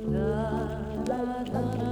La la la.